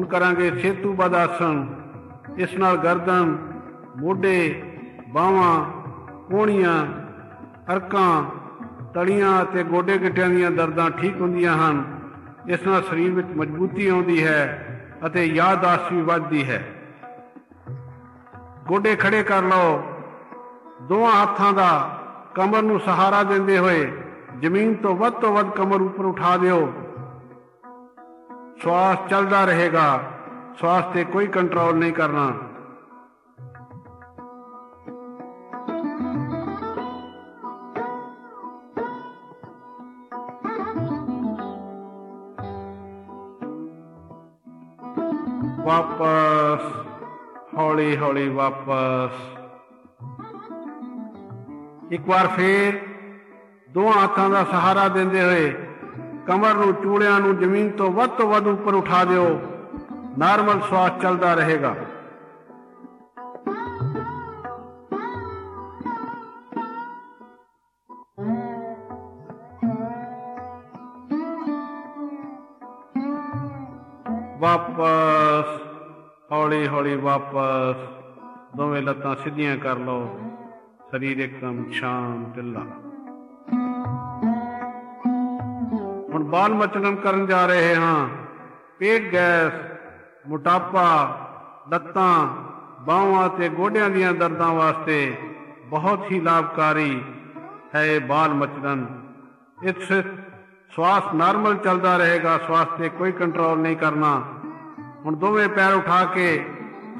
ਹੁਣ ਕਰਾਂਗੇ ਸੇਤੂ ਬਦ ਆਸਣ ਇਸ ਨਾਲ ਗਰਦਨ, ਮੋਢੇ, ਬਾਹਾਂ ਕੋਹਣੀਆਂ ਅਰਕਾਂ, ਤਲੀਆਂ ਅਤੇ ਗੋਡੇ ਗਿੱਟਿਆਂ ਦੀਆਂ ਦਰਦਾਂ ਠੀਕ ਹੁੰਦੀਆਂ ਹਨ। ਇਸ ਨਾਲ ਸਰੀਰ ਵਿੱਚ ਮਜ਼ਬੂਤੀ ਆਉਂਦੀ ਹੈ ਅਤੇ ਯਾਦਾਸ਼ਤ ਵੀ ਵੱਧਦੀ ਹੈ। ਗੋਡੇ ਖੜੇ ਕਰ ਲਓ। ਦੋਵਾਂ ਹੱਥਾਂ ਦਾ ਕਮਰ ਨੂੰ ਸਹਾਰਾ ਦਿੰਦੇ ਹੋਏ ਜ਼ਮੀਨ ਤੋਂ ਵੱਧ ਤੋਂ ਵੱਧ ਕਮਰ ਉੱਪਰ ਉਠਾ ਦਿਓ। ਸਵਾਸ ਚੱਲਦਾ ਰਹੇਗਾ ਸਵਾਸ ਤੇ ਕੋਈ ਕੰਟਰੋਲ ਨਹੀਂ ਕਰਨਾ ਵਾਪਸ ਹੌਲੀ ਹੌਲੀ ਵਾਪਸ ਇੱਕ ਵਾਰ ਫੇਰ ਦੋਹਾਂ ਹੱਥਾਂ ਦਾ ਸਹਾਰਾ ਦਿੰਦੇ ਹੋਏ ਕਮਰ ਨੂੰ ਚੂੜਿਆਂ ਨੂੰ ਜ਼ਮੀਨ ਤੋਂ ਵੱਧ ਤੋਂ ਵੱਧ ਉੱਪਰ ਉਠਾ ਦਿਓ। ਨਾਰਮਲ ਸਵਾਸ ਚੱਲਦਾ ਰਹੇਗਾ। ਵਾਪਸ, ਹੌਲੀ ਹੌਲੀ ਵਾਪਸ। ਦੋਵੇਂ ਲੱਤਾਂ ਸਿੱਧੀਆਂ ਕਰ ਲਓ। ਸਰੀਰ ਇੱਕਦਮ ਸ਼ਾਂਤ ਢਿੱਲਾ ਹੁਣ ਬਾਲ ਮਚਲਨ ਕਰਨ ਜਾ ਰਹੇ ਹਾਂ। ਪੇਟ ਗੈਸ, ਮੋਟਾਪਾ, ਲੱਤਾਂ, ਬਾਹਾਂ ਤੇ ਗੋਡਿਆਂ ਦੀਆਂ ਦਰਦਾਂ ਵਾਸਤੇ ਬਹੁਤ ਹੀ ਲਾਭਕਾਰੀ ਹੈ ਇਹ ਬਾਲ ਮਚਲਨ ਇਸ ਸਵਾਸ ਨਾਰਮਲ ਚੱਲਦਾ ਰਹੇਗਾ, ਸਵਾਸ ਤੇ ਕੋਈ ਕੰਟਰੋਲ ਨਹੀਂ ਕਰਨਾ। ਹੁਣ ਦੋਵੇਂ ਪੈਰ ਉਠਾ ਕੇ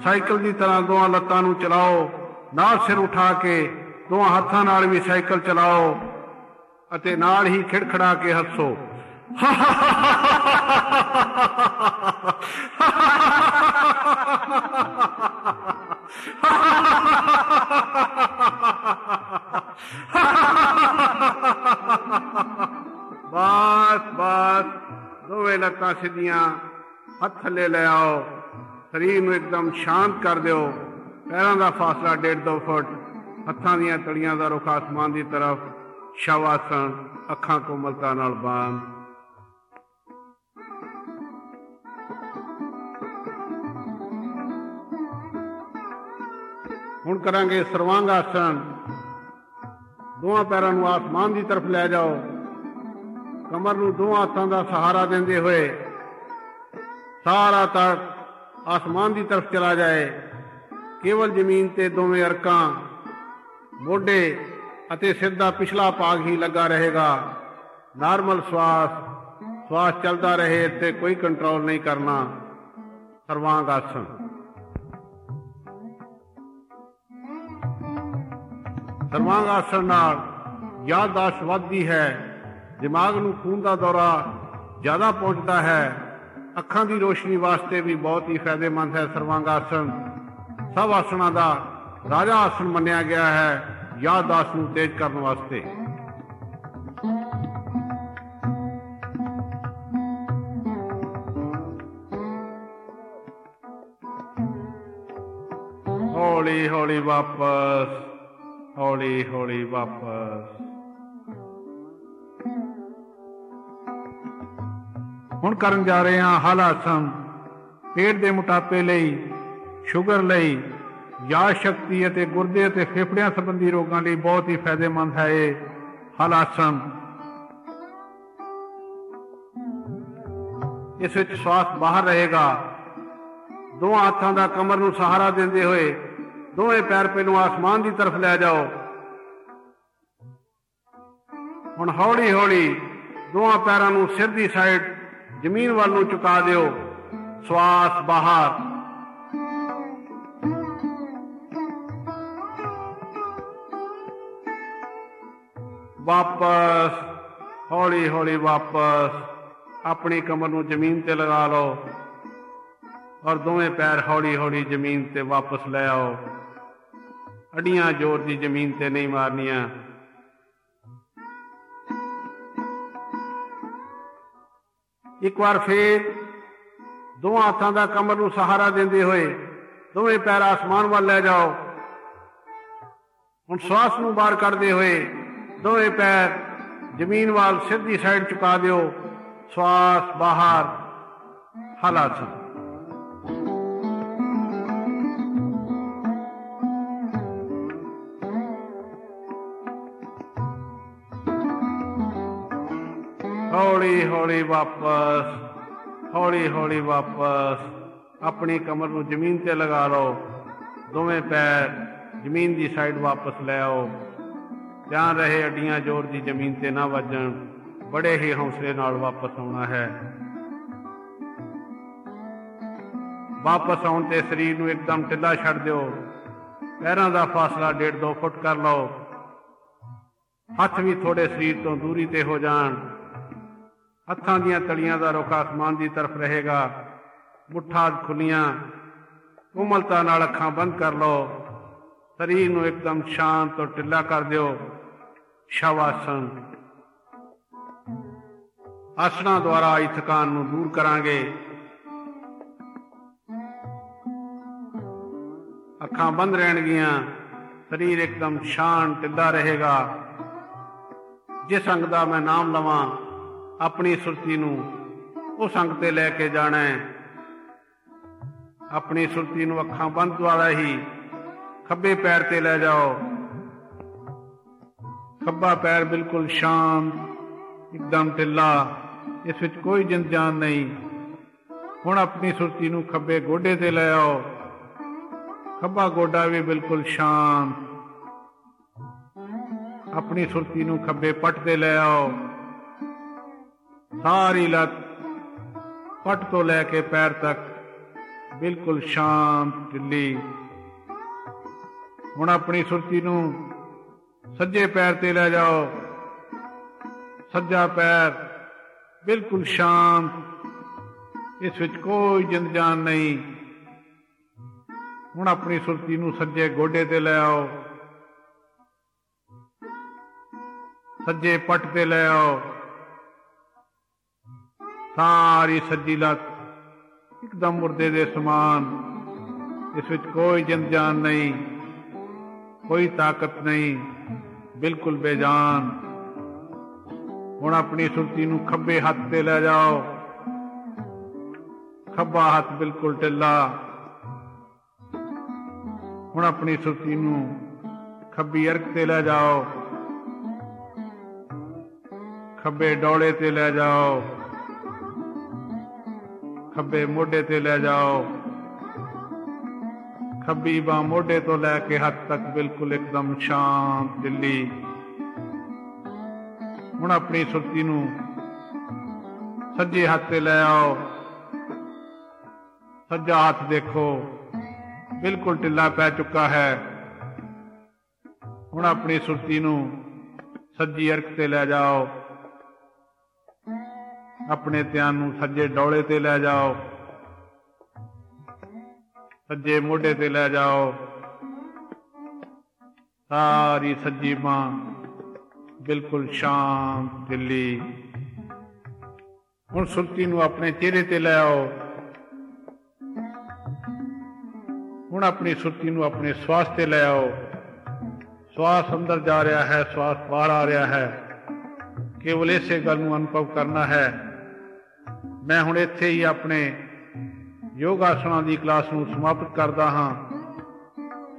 ਸਾਈਕਲ ਦੀ ਤਰ੍ਹਾਂ ਦੋਹਾਂ ਲੱਤਾਂ ਨੂੰ ਚਲਾਓ, ਨਾਲ ਸਿਰ ਉਠਾ ਕੇ ਦੋਹਾਂ ਹੱਥਾਂ ਨਾਲ ਵੀ ਸਾਈਕਲ ਚਲਾਓ ਅਤੇ ਨਾਲ ਹੀ ਖਿੜਖੜਾ ਕੇ ਹੱਸੋ। ਬਸ ਬਸ ਦੋਵੇਂ ਲੱਤਾਂ ਸਿੱਧੀਆਂ ਹੱਥ ਥੱਲੇ ਲੈ ਆਓ ਸਰੀਰ ਨੂੰ ਇੱਕਦਮ ਸ਼ਾਂਤ ਕਰ ਦਿਓ ਪੈਰਾਂ ਦਾ ਫਾਸਲਾ 1.5 ਫੁੱਟ ਹੱਥਾਂ ਦੀਆਂ ਤਲੀਆਂ ਦਾ ਰੁਖ ਆਸਮਾਨ ਦੀ ਤਰਫ ਸ਼ਵਾਸਨ ਅੱਖਾਂ ਕੋਮਲਤਾ ਨਾਲ ਬੰਦ ਹੁਣ ਕਰਾਂਗੇ ਸਰਵਾਂਗ ਆਸਣ ਦੋਹਾਂ ਪੈਰਾਂ ਨੂੰ ਆਸਮਾਨ ਦੀ ਤਰਫ ਲੈ ਜਾਓ। ਕਮਰ ਨੂੰ ਦੋਹਾਂ ਹੱਥਾਂ ਦਾ ਸਹਾਰਾ ਦਿੰਦੇ ਹੋਏ ਸਾਰਾ ਤੱਕ ਆਸਮਾਨ ਦੀ ਤਰਫ ਚਲਾ ਜਾਏ। ਕੇਵਲ ਜ਼ਮੀਨ ਤੇ ਦੋਵੇਂ ਅਰਕਾਂ, ਮੋਢੇ ਅਤੇ ਸਿਰ ਦਾ ਪਿਛਲਾ ਭਾਗ ਹੀ ਲੱਗਾ ਰਹੇਗਾ। ਨਾਰਮਲ ਸਵਾਸ ਸਵਾਸ ਚੱਲਦਾ ਰਹੇ ਤੇ ਕੋਈ ਕੰਟਰੋਲ ਨਹੀਂ ਕਰਨਾ। ਸਰਵਾਂਗ ਆਸਣ ਸਰਵਾਂਗ ਆਸਣ ਨਾਲ ਯਾਦਦਾਸ਼ਤ ਵੱਧਦੀ ਹੈ। ਦਿਮਾਗ ਨੂੰ ਖੂਨ ਦਾ ਦੌਰਾ ਜ਼ਿਆਦਾ ਪਹੁੰਚਦਾ ਹੈ। ਅੱਖਾਂ ਦੀ ਰੋਸ਼ਨੀ ਵਾਸਤੇ ਵੀ ਬਹੁਤ ਹੀ ਫਾਇਦੇਮੰਦ ਹੈ ਸਰਵਾਂਗ ਆਸਣ ਸਭ ਆਸਣਾਂ ਦਾ ਰਾਜਾ ਆਸਨ ਮੰਨਿਆ ਗਿਆ ਹੈ ਯਾਦਦਾਸ਼ਤ ਨੂੰ ਤੇਜ਼ ਕਰਨ ਵਾਸਤੇ। ਹੌਲੀ ਹੌਲੀ ਵਾਪਸ ਹੌਲੀ ਹੌਲੀ ਵਾਪਸ। ਹੁਣ ਕਰਨ ਜਾ ਰਹੇ ਹਾਂ ਹਲਾਸਨ ਪੇਟ ਦੇ ਮੋਟਾਪੇ ਲਈ, ਸ਼ੂਗਰ ਲਈ, ਯਾਦ ਸ਼ਕਤੀ ਅਤੇ ਗੁਰਦੇ ਅਤੇ ਫੇਫੜਿਆਂ ਸੰਬੰਧੀ ਰੋਗਾਂ ਲਈ ਬਹੁਤ ਹੀ ਫਾਇਦੇਮੰਦ ਹੈ ਇਹ ਹਲਾਸਨ ਇਸ ਵਿੱਚ ਸਵਾਸ ਬਾਹਰ ਰਹੇਗਾ। ਦੋ ਹੱਥਾਂ ਦਾ ਕਮਰ ਨੂੰ ਸਹਾਰਾ ਦਿੰਦੇ ਹੋਏ ਦੋਵੇਂ ਪੈਰ ਪਹਿਲੋਂ ਆਸਮਾਨ ਦੀ ਤਰਫ ਲੈ ਜਾਓ। ਹੁਣ ਹੌਲੀ ਹੌਲੀ ਦੋਹਾਂ ਪੈਰਾਂ ਨੂੰ ਸਿਰ ਦੀ ਸਾਈਡ ਜ਼ਮੀਨ ਵੱਲ ਨੂੰ ਝੁਕਾ ਦਿਓ। ਸਵਾਸ, ਬਾਹਰ। ਵਾਪਸ ਹੌਲੀ ਹੌਲੀ ਵਾਪਸ। ਆਪਣੀ ਕਮਰ ਨੂੰ ਜ਼ਮੀਨ ਤੇ ਲਗਾ ਲਓ। ਔਰ ਦੋਵੇਂ ਪੈਰ ਹੌਲੀ ਹੌਲੀ ਜ਼ਮੀਨ ਤੇ ਵਾਪਸ ਲੈ ਆਓ। ਅੱਡੀਆਂ ਜ਼ੋਰ ਦੀ ਜ਼ਮੀਨ ਤੇ ਨਹੀਂ ਮਾਰਨੀਆਂ। ਇੱਕ ਵਾਰ ਫੇਰ ਦੋਹਾਂ ਹੱਥਾਂ ਦਾ ਕਮਰ ਨੂੰ ਸਹਾਰਾ ਦਿੰਦੇ ਹੋਏ ਦੋਵੇਂ ਪੈਰ ਆਸਮਾਨ ਵੱਲ ਲੈ ਜਾਓ। ਹੁਣ ਸਵਾਸ ਨੂੰ ਬਾਹਰ ਕੱਢਦੇ ਹੋਏ ਦੋਵੇਂ ਪੈਰ ਜ਼ਮੀਨ ਵੱਲ ਸਿੱਧੀ ਸਾਈਡ ਚੁਕਾ ਦਿਓ। ਸਵਾਸ, ਬਾਹਰ ਹਲਾਸਨ ਹੌਲੀ ਹੌਲੀ ਵਾਪਸ, ਹੌਲੀ ਹੌਲੀ ਵਾਪਸ। ਆਪਣੀ ਕਮਰ ਨੂੰ ਜ਼ਮੀਨ ਤੇ ਲਗਾ ਲਓ। ਦੋਵੇਂ ਪੈਰ ਜ਼ਮੀਨ ਦੀ ਸਾਈਡ ਵਾਪਸ ਲੈ ਆਓ। ਜਾਂ ਰਹੇ ਅੱਡੀਆਂ ਜ਼ੋਰ ਦੀ ਜ਼ਮੀਨ ਤੇ ਨਾ ਵੱਜਣ। ਬੜੇ ਹੀ ਹੌਸਲੇ ਨਾਲ ਵਾਪਸ ਆਉਣਾ ਹੈ। ਵਾਪਸ ਆਉਣ ਤੇ ਸਰੀਰ ਨੂੰ ਇੱਕਦਮ ਢਿੱਲਾ ਛੱਡ ਦਿਓ। ਪੈਰਾਂ ਦਾ ਫਾਸਲਾ 1.5 ਫੁੱਟ ਕਰ ਲਓ। ਹੱਥ ਵੀ ਥੋੜੇ ਸਰੀਰ ਤੋਂ ਦੂਰੀ ਤੇ ਹੋ ਜਾਣ। ਹੱਥਾਂ ਦੀਆਂ ਤਲੀਆਂ ਦਾ ਰੁਖ ਆਸਮਾਨ ਦੀ ਤਰਫ ਰਹੇਗਾ। ਮੁੱਠਾਂ ਖੁੱਲੀਆਂ। ਕੋਮਲਤਾ ਨਾਲ ਅੱਖਾਂ ਬੰਦ ਕਰ ਲਓ। ਸਰੀਰ ਨੂੰ ਇੱਕਦਮ ਸ਼ਾਂਤ ਤੇ ਢਿੱਲਾ ਕਰ ਦਿਓ। ਸ਼ਵਾਸਨ ਆਸਣਾ ਦੁਆਰਾ ਆਈ ਥਕਾਨ ਨੂੰ ਦੂਰ ਕਰਾਂਗੇ। ਅੱਖਾਂ ਬੰਦ ਰਹਿਣਗੀਆਂ। ਸਰੀਰ ਇੱਕਦਮ ਸ਼ਾਂਤ, ਢਿੱਲਾ ਰਹੇਗਾ। ਜਿਸ ਅੰਗ ਦਾ ਮੈਂ ਨਾਮ ਲਵਾਂ ਆਪਣੀ ਸੁਰਤੀ ਨੂੰ ਉਸ ਅੰਗ ਤੇ ਲੈ ਕੇ ਜਾਣਾ ਹੈ। ਆਪਣੀ ਸੁਰਤੀ ਨੂੰ ਅੱਖਾਂ ਬੰਦ ਵਾਲਾ ਹੀ ਖੱਬੇ ਪੈਰ ਤੇ ਲੈ ਜਾਓ। ਖੱਬਾ ਪੈਰ ਬਿਲਕੁਲ ਸ਼ਾਂਤ, ਇੱਕਦਮ ਢਿੱਲਾ, ਇਸ ਵਿੱਚ ਕੋਈ ਜਿੰਦ ਜਾਨ ਨਹੀਂ। ਹੁਣ ਆਪਣੀ ਸੁਰਤੀ ਨੂੰ ਖੱਬੇ ਗੋਡੇ ਤੇ ਲੈ ਆਓ। ਖੱਬਾ ਗੋਡਾ ਵੀ ਬਿਲਕੁਲ ਸ਼ਾਂਤ। ਆਪਣੀ ਸੁਰਤੀ ਨੂੰ ਖੱਬੇ ਪੱਟ ਤੇ ਲੈ ਆਓ। ਸਾਰੀ ਲੱਤ ਪੱਟ ਤੋਂ ਲੈ ਕੇ ਪੈਰ ਤੱਕ, ਬਿਲਕੁਲ ਸ਼ਾਂਤ ਢਿੱਲੀ। ਹੁਣ ਆਪਣੀ ਸੁਰਤੀ ਨੂੰ ਸੱਜੇ ਪੈਰ ਤੇ ਲੈ ਜਾਓ। ਸੱਜਾ ਪੈਰ ਬਿਲਕੁਲ ਸ਼ਾਂਤ, ਇਸ ਵਿੱਚ ਕੋਈ ਜਿੰਦ ਜਾਨ ਨਹੀਂ। ਹੁਣ ਆਪਣੀ ਸੁਰਤੀ ਨੂੰ ਸੱਜੇ ਗੋਡੇ ਤੇ ਲੈ ਆਓ। ਸੱਜੇ ਪੱਟ ਤੇ ਲੈ ਆਓ। ਸਾਰੀ ਸੱਜੀ ਲੱਤ, ਇੱਕਦਮ ਮੁਰਦੇ ਦੇ ਸਮਾਨ। ਇਸ ਵਿੱਚ ਕੋਈ ਜਿੰਦ ਜਾਨ ਨਹੀਂ, ਕੋਈ ਤਾਕਤ ਨਹੀਂ, ਬਿਲਕੁਲ ਬੇਜਾਨ। ਹੁਣ ਆਪਣੀ ਸੁਰਤੀ ਨੂੰ ਖੱਬੇ ਹੱਥ ਤੇ ਲੈ ਜਾਓ। ਖੱਬਾ ਹੱਥ ਬਿਲਕੁਲ ਢਿੱਲਾ। ਹੁਣ ਆਪਣੀ ਸੁਰਤੀ ਨੂੰ ਖੱਬੀ ਅਰਕ ਤੇ ਲੈ ਜਾਓ। ਖੱਬੇ ਡੋਲੇ ਤੇ ਲੈ ਜਾਓ। ਖੱਬੇ ਮੋਢੇ ਤੇ ਲੈ ਜਾਓ। ਖੱਬੀ ਬਾਹ ਮੋਢੇ ਤੋਂ ਲੈ ਕੇ ਹੱਥ ਤੱਕ ਬਿਲਕੁਲ ਇੱਕਦਮ ਸ਼ਾਂਤ ਦਿੱਲੀ। ਹੁਣ ਆਪਣੀ ਸੁਰਤੀ ਨੂੰ ਸੱਜੇ ਹੱਥ ਤੇ ਲੈ ਆਓ। ਸੱਜਾ ਹੱਥ ਦੇਖੋ, ਬਿਲਕੁਲ ਢਿੱਲਾ ਪੈ ਚੁੱਕਾ ਹੈ। ਹੁਣ ਆਪਣੀ ਸੁਰਤੀ ਨੂੰ ਸੱਜੀ ਅਰਕ ਤੇ ਲੈ ਜਾਓ। ਆਪਣੇ ਧਿਆਨ ਨੂੰ ਸੱਜੇ ਡੋਲੇ ਤੇ ਲੈ ਜਾਓ। ਸੱਜੇ ਮੋਢੇ ਤੇ ਲੈ ਜਾਓ। ਸਾਰੀ ਸੱਜੀ ਬਾਹ ਬਿਲਕੁਲ ਸ਼ਾਂਤ ਦਿੱਲੀ। ਹੁਣ ਸੁਰਤੀ ਨੂੰ ਆਪਣੇ ਚਿਹਰੇ ਤੇ ਲੈ ਆਓ। ਹੁਣ ਆਪਣੀ ਸੁਰਤੀ ਨੂੰ ਆਪਣੇ ਸਵਾਸ ਤੇ ਲੈ ਆਓ। ਸਵਾਸ ਅੰਦਰ ਜਾ ਰਿਹਾ ਹੈ, ਸਵਾਸ ਬਾਹਰ ਆ ਰਿਹਾ ਹੈ। ਕੇਵਲ ਇਸੇ ਗੱਲ ਨੂੰ ਅਨੁਭਵ ਕਰਨਾ ਹੈ। ਮੈਂ ਹੁਣ ਇੱਥੇ ਹੀ ਆਪਣੇ ਯੋਗ ਆਸਣਾਂ ਦੀ ਕਲਾਸ ਨੂੰ ਸਮਾਪਤ ਕਰਦਾ ਹਾਂ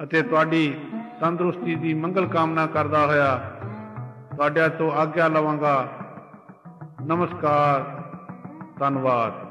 ਅਤੇ ਤੁਹਾਡੀ ਤੰਦਰੁਸਤੀ ਦੀ ਮੰਗਲ ਕਾਮਨਾ ਕਰਦਾ ਹੋਇਆ ਤੁਹਾਡੇ ਤੋਂ ਆਗਿਆ ਲਵਾਂਗਾ। ਨਮਸਕਾਰ। ਧੰਨਵਾਦ।